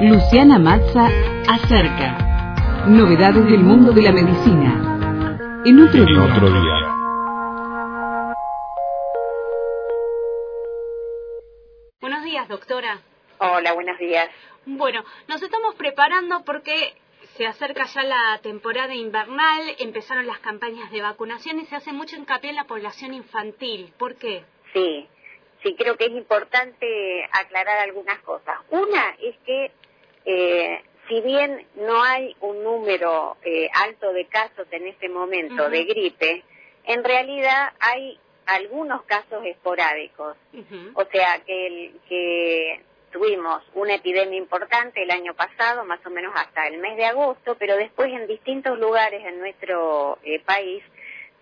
Luciana Mazza acerca novedades del mundo de la medicina. En otro En día. otro día. Buenos días, doctora. Hola, buenos días. Bueno, nos estamos preparando porque se acerca ya la temporada invernal, empezaron las campañas de vacunación y se hace mucho hincapié en la población infantil. ¿Por qué? Sí, sí, creo que es importante aclarar algunas cosas. Una es que, eh, si bien no hay un número eh, alto de casos en este momento de gripe, en realidad hay algunos casos esporádicos. O sea, que, el- que tuvimos una epidemia importante el año pasado, más o menos hasta el mes de agosto, pero después en distintos lugares en nuestro eh, país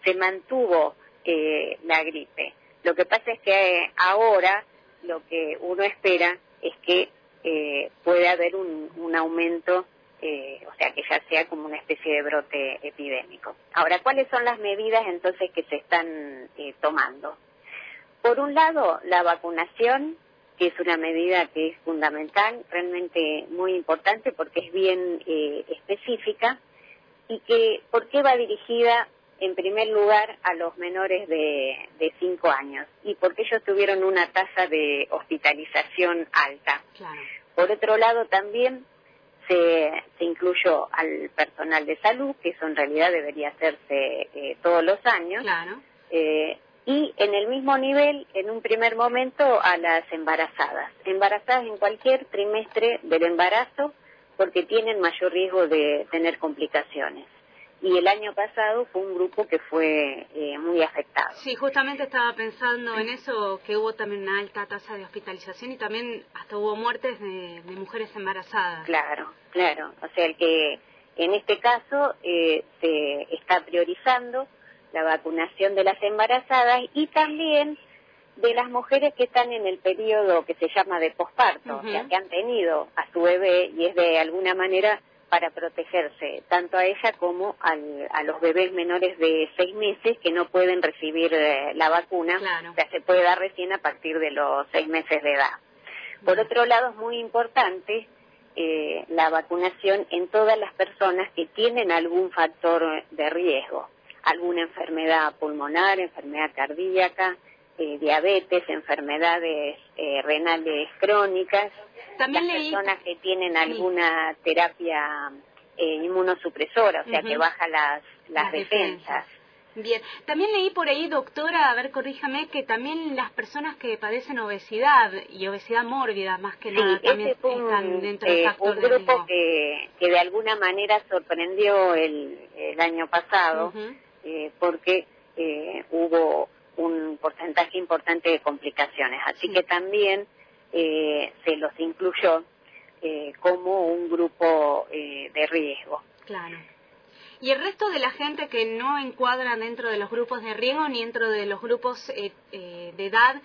se mantuvo eh, la gripe. Lo que pasa es que eh, ahora lo que uno espera es que eh, pueda haber un, un aumento, eh, o sea, que ya sea como una especie de brote epidémico. Ahora, ¿cuáles son las medidas entonces que se están eh, tomando? Por un lado, la vacunación, que es una medida que es fundamental, realmente muy importante porque es bien eh, específica y que, ¿por qué va dirigida en primer lugar a los menores de 5 años? Y porque ellos tuvieron una tasa de hospitalización alta. Claro. Por otro lado, también se, se incluyó al personal de salud, que eso en realidad debería hacerse eh, todos los años, Claro. eh, y en el mismo nivel, en un primer momento, a las embarazadas. Embarazadas en cualquier trimestre del embarazo porque tienen mayor riesgo de tener complicaciones. Y el año pasado fue un grupo que fue eh, muy afectado. Sí, justamente estaba pensando en eso, que hubo también una alta tasa de hospitalización y también hasta hubo muertes de, de mujeres embarazadas. Claro, claro. O sea, el que en este caso eh, se está priorizando la vacunación de las embarazadas y también de las mujeres que están en el periodo que se llama de posparto, Ujú. o sea, que han tenido a su bebé y es de alguna manera para protegerse, tanto a ella como al- a los bebés menores de seis meses que no pueden recibir eh, la vacuna, Claro. o sea, se puede dar recién a partir de los seis meses de edad. Por otro lado, es muy importante eh, la vacunación en todas las personas que tienen algún factor de riesgo, alguna enfermedad pulmonar, enfermedad cardíaca, eh, diabetes, enfermedades eh, renales crónicas, También las leí... personas que tienen alguna terapia eh, inmunosupresora, o sea, que baja las, las, Las defensas. Bien, también leí por ahí, doctora, a ver, corríjame, que también las personas que padecen obesidad y obesidad mórbida, más que Sí, nada, también ese fue están un, dentro del eh, factor un grupo que, que de alguna manera sorprendió el, el año pasado eh, porque eh, hubo un porcentaje importante de complicaciones. Así Sí. que también eh, se los incluyó eh, como un grupo eh, de riesgo. Claro. Y el resto de la gente que no encuadra dentro de los grupos de riesgo ni dentro de los grupos eh, eh, de edad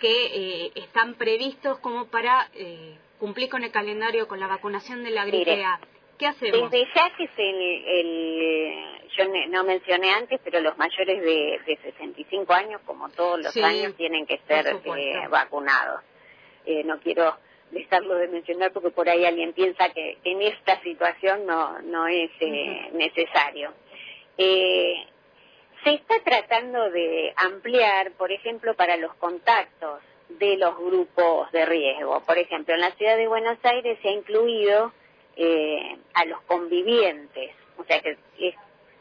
que eh, están previstos como para eh, cumplir con el calendario con la vacunación de la gripe Mire, A. ¿Qué hacemos? Desde ya que es el, el- yo no mencioné antes, pero los mayores de, de 65 años, como todos los Sí, años, tienen que ser eh, vacunados. Eh, no quiero dejarlo de mencionar porque por ahí alguien piensa que en esta situación no, no es eh, necesario. Eh, se está tratando de ampliar, por ejemplo, para los contactos de los grupos de riesgo. Por ejemplo, en la ciudad de Buenos Aires se ha incluido eh, a los convivientes, o sea que es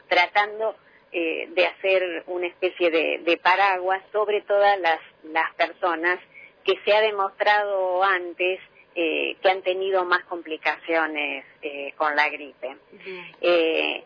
tratando eh, de hacer una especie de, de paraguas sobre todas las, las personas que se ha demostrado antes eh, que han tenido más complicaciones eh, con la gripe. Eh,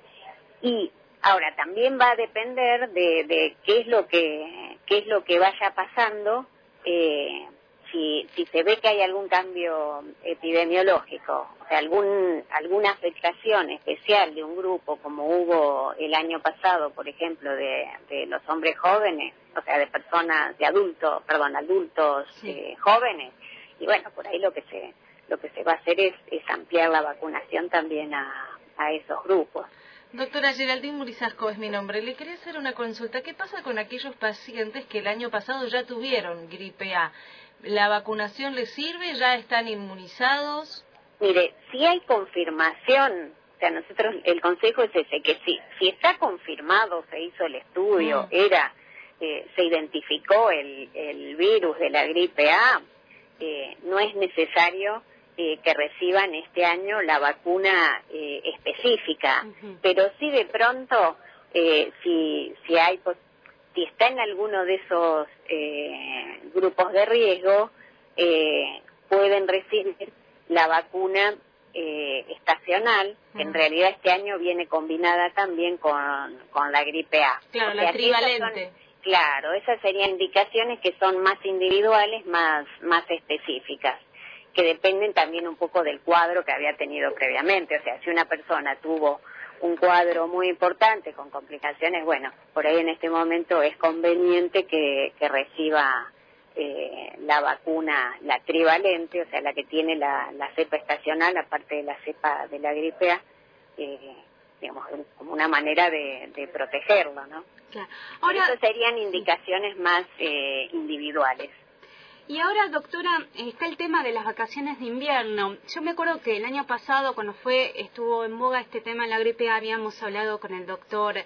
y ahora también va a depender de, de qué es lo que qué es lo que vaya pasando eh, si, si se ve que hay algún cambio epidemiológico, o sea, algún, alguna afectación especial de un grupo como hubo el año pasado, por ejemplo, de, de los hombres jóvenes, o sea, de personas, de adultos, perdón, adultos Sí. eh, jóvenes, y bueno, por ahí lo que se lo que se va a hacer es, es ampliar la vacunación también a, a esos grupos. Doctora Geraldine Murizasco es mi nombre. Le quería hacer una consulta. ¿Qué pasa con aquellos pacientes que el año pasado ya tuvieron gripe A? ¿La vacunación les sirve? ¿Ya están inmunizados? Mire, si hay confirmación, o sea, nosotros, el consejo es ese, que si, si está confirmado, se hizo el estudio, mm. era, eh, se identificó el, el virus de la gripe A, eh, no es necesario eh, que reciban este año la vacuna eh, específica, pero sí de pronto, eh, si, si hay, si está en alguno de esos eh, grupos de riesgo, eh, pueden recibir la vacuna eh, estacional, que en realidad este año viene combinada también con, con la gripe A. Claro, la trivalente. claro, esas serían indicaciones que son más individuales, más, más específicas, que dependen también un poco del cuadro que había tenido previamente. O sea, si una persona tuvo un cuadro muy importante con complicaciones, bueno, por ahí en este momento es conveniente que, que reciba eh, la vacuna, la trivalente, o sea, la que tiene la, la cepa estacional, aparte de la cepa de la gripe A, eh, digamos, como una manera de, de protegerlo, ¿no? Claro. Ahora, Eso serían indicaciones más eh, individuales. Y ahora, doctora, está el tema de las vacaciones de invierno. Yo me acuerdo que el año pasado, cuando fue estuvo en boga este tema de la gripe, habíamos hablado con el doctor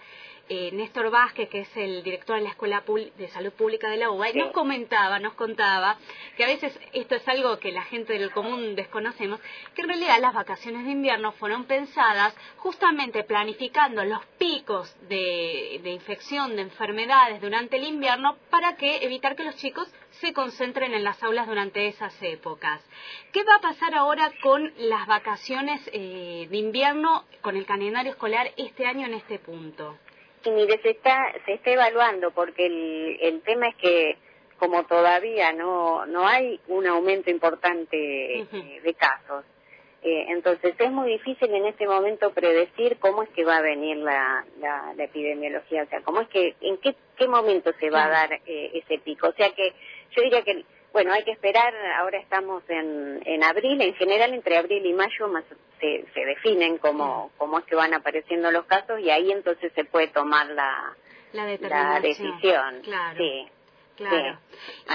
eh, Néstor Vázquez, que es el director de la Escuela de Salud Pública de la UBA, y nos comentaba, nos contaba, que a veces esto es algo que la gente del común desconocemos, que en realidad las vacaciones de invierno fueron pensadas justamente planificando los picos de, infección, de enfermedades durante el invierno, para que evitar que los chicos se concentren en las aulas durante esas épocas. ¿Qué va a pasar ahora con las vacaciones eh, de invierno, con el calendario escolar este año en este punto? Sí, mire, se está, se está evaluando porque el, el tema es que como todavía no, no hay un aumento importante eh, de casos, eh, entonces es muy difícil en este momento predecir cómo es que va a venir la, la, epidemiología, o sea, cómo es que, en qué, qué momento se va a dar eh, ese pico. O sea que yo diría que, bueno, hay que esperar, ahora estamos en, en abril, en general entre abril y mayo más se, se definen cómo, cómo es que van apareciendo los casos y ahí entonces se puede tomar la, la, decisión. Claro. Sí. Claro.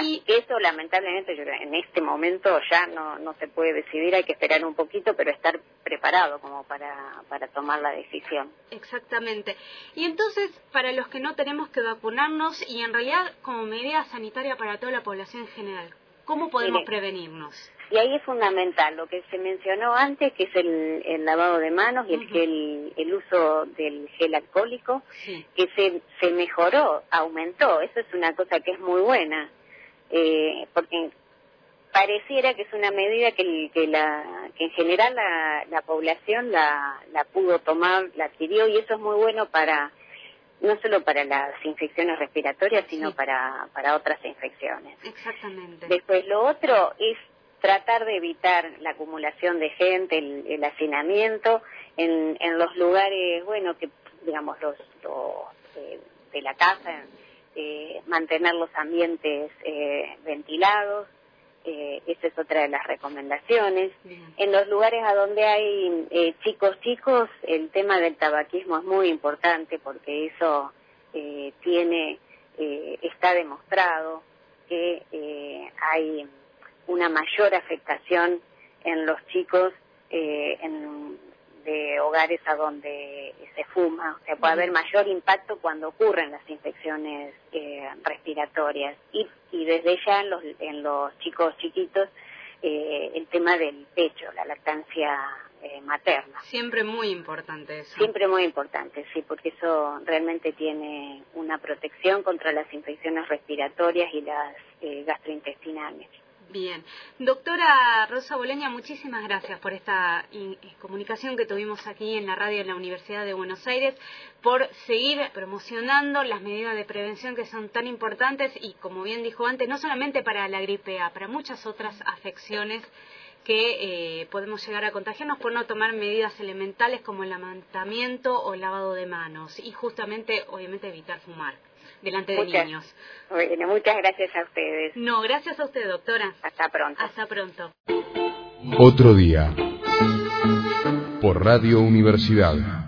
Y eso lamentablemente en este momento ya no, no se puede decidir, hay que esperar un poquito, pero estar preparado como para, para tomar la decisión. Exactamente. Y entonces, para los que no tenemos que vacunarnos y en realidad como medida sanitaria para toda la población en general, ¿cómo podemos prevenirnos? Y ahí es fundamental lo que se mencionó antes, que es el, lavado de manos y el, el uso del gel alcohólico, que se, se mejoró, aumentó. Eso es una cosa que es muy buena, eh, porque pareciera que es una medida que, que, la, que en general la, la población la, la pudo tomar, la adquirió, y eso es muy bueno para no solo para las infecciones respiratorias, sino para, para otras infecciones. Exactamente. Después, lo otro es tratar de evitar la acumulación de gente, el, hacinamiento en, en, los lugares, bueno, que digamos los, eh, de la casa, eh, mantener los ambientes eh, ventilados, esa es otra de las recomendaciones. En los lugares a donde hay chicos chicos, el tema del tabaquismo es muy importante porque eso tiene, está demostrado que hay una mayor afectación en los chicos eh, en, de hogares a donde se fuma. O sea, puede haber mayor impacto cuando ocurren las infecciones eh, respiratorias. Y, y desde ya en los, en los chicos chiquitos, eh, el tema del pecho, la lactancia eh, materna. Siempre muy importante eso. Siempre muy importante, sí, porque eso realmente tiene una protección contra las infecciones respiratorias y las eh, gastrointestinales. Bien. Doctora Rosa Boleña, muchísimas gracias por esta comunicación que tuvimos aquí en la radio de la Universidad de Buenos Aires, por seguir promocionando las medidas de prevención que son tan importantes y, como bien dijo antes, no solamente para la gripe A, para muchas otras afecciones que eh, podemos llegar a contagiarnos por no tomar medidas elementales como el amantamiento o el lavado de manos y justamente, obviamente, evitar fumar delante de niños. Bueno, muchas gracias a ustedes. No, gracias a usted, doctora. Hasta pronto. Hasta pronto. Otro día. Por Radio Universidad.